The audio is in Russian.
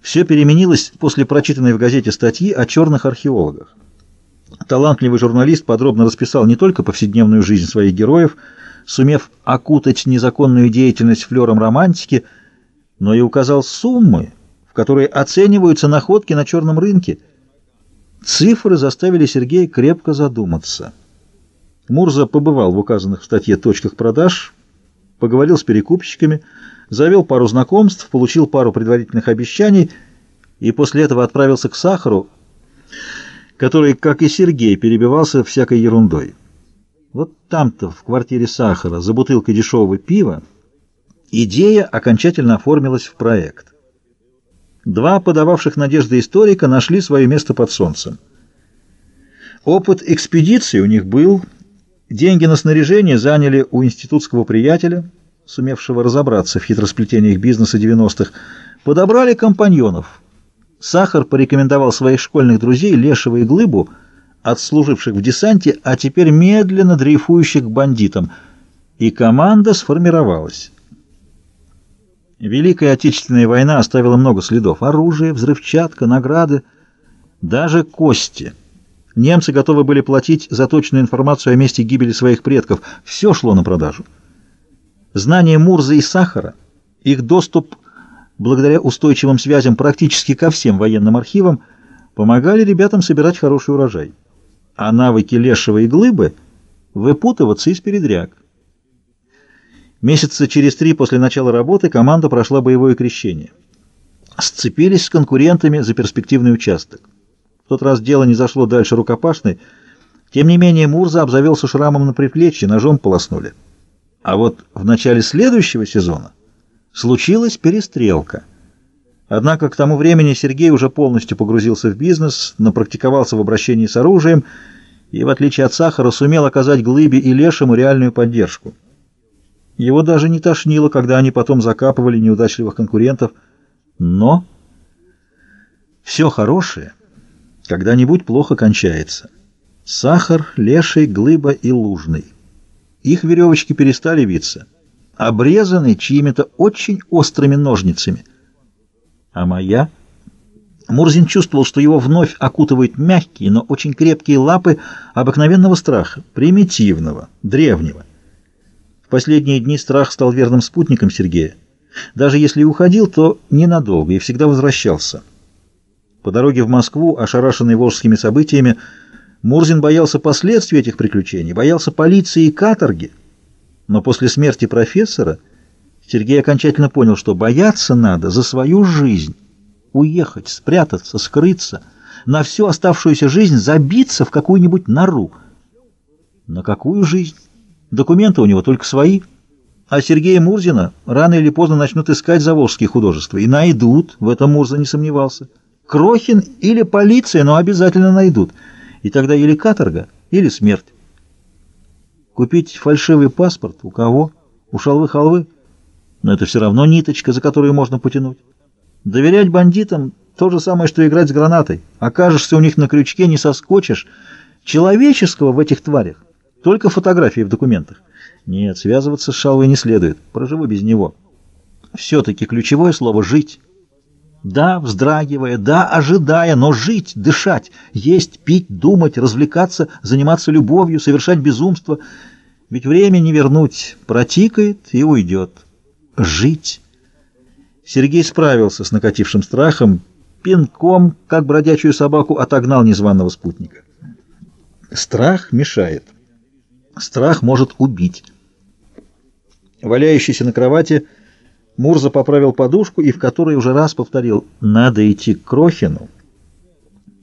Все переменилось после прочитанной в газете статьи о черных археологах. Талантливый журналист подробно расписал не только повседневную жизнь своих героев, сумев окутать незаконную деятельность флером романтики, но и указал суммы, в которые оцениваются находки на черном рынке. Цифры заставили Сергея крепко задуматься. Мурза побывал в указанных в статье точках продаж, поговорил с перекупщиками, завел пару знакомств, получил пару предварительных обещаний и после этого отправился к Сахару, который, как и Сергей, перебивался всякой ерундой. Вот там-то, в квартире Сахара, за бутылкой дешевого пива, идея окончательно оформилась в проект. Два подававших надежды историка нашли свое место под солнцем. Опыт экспедиции у них был, деньги на снаряжение заняли у институтского приятеля, сумевшего разобраться в хитросплетениях бизнеса 90-х, подобрали компаньонов. Сахар порекомендовал своих школьных друзей Лешего и Глыбу, отслуживших в десанте, а теперь медленно дрейфующих к бандитам, и команда сформировалась. Великая Отечественная война оставила много следов. Оружие, взрывчатка, награды, даже кости. Немцы готовы были платить за точную информацию о месте гибели своих предков. Все шло на продажу. Знание Мурза и Сахара, их доступ благодаря устойчивым связям практически ко всем военным архивам, помогали ребятам собирать хороший урожай. А навыки Лешего и Глыбы выпутываться из передряг. Месяца через три после начала работы команда прошла боевое крещение. Сцепились с конкурентами за перспективный участок. Тот раз дело не зашло дальше рукопашной. Тем не менее Мурза обзавелся шрамом на предплечье, ножом полоснули. А вот в начале следующего сезона случилась перестрелка. Однако к тому времени Сергей уже полностью погрузился в бизнес, напрактиковался в обращении с оружием и, в отличие от Сахара, сумел оказать Глыбе и Лешему реальную поддержку. Его даже не тошнило, когда они потом закапывали неудачливых конкурентов. Но все хорошее когда-нибудь плохо кончается. Сахар, Леший, Глыба и Лужный. Их веревочки перестали виться, обрезаны чьими-то очень острыми ножницами. А моя... Мурзин чувствовал, что его вновь окутывают мягкие, но очень крепкие лапы обыкновенного страха, примитивного, древнего последние дни страх стал верным спутником Сергея. Даже если уходил, то ненадолго и всегда возвращался. По дороге в Москву, ошарашенный волжскими событиями, Мурзин боялся последствий этих приключений, боялся полиции и каторги. Но после смерти профессора Сергей окончательно понял, что бояться надо за свою жизнь. Уехать, спрятаться, скрыться, на всю оставшуюся жизнь забиться в какую-нибудь нору. На какую жизнь? Документы у него только свои. А Сергея Мурзина рано или поздно начнут искать заволжские художества. И найдут, в этом Мурза не сомневался. Крохин или полиция, но обязательно найдут. И тогда или каторга, или смерть. Купить фальшивый паспорт у кого? У шалвы-халвы? Но это все равно ниточка, за которую можно потянуть. Доверять бандитам — то же самое, что играть с гранатой. Окажешься у них на крючке, не соскочишь. Человеческого в этих тварях только фотографии в документах. Нет, связываться с Шалвой не следует. Проживу без него. Все-таки ключевое слово «жить». Да, вздрагивая, да, ожидая, но жить, дышать, есть, пить, думать, развлекаться, заниматься любовью, совершать безумство. Ведь время не вернуть, протикает и уйдет. Жить. Сергей справился с накатившим страхом, пинком, как бродячую собаку, отогнал незваного спутника. Страх мешает. Страх может убить. Валяющийся на кровати, Мурза поправил подушку и в которой уже раз повторил «надо идти к Крохину».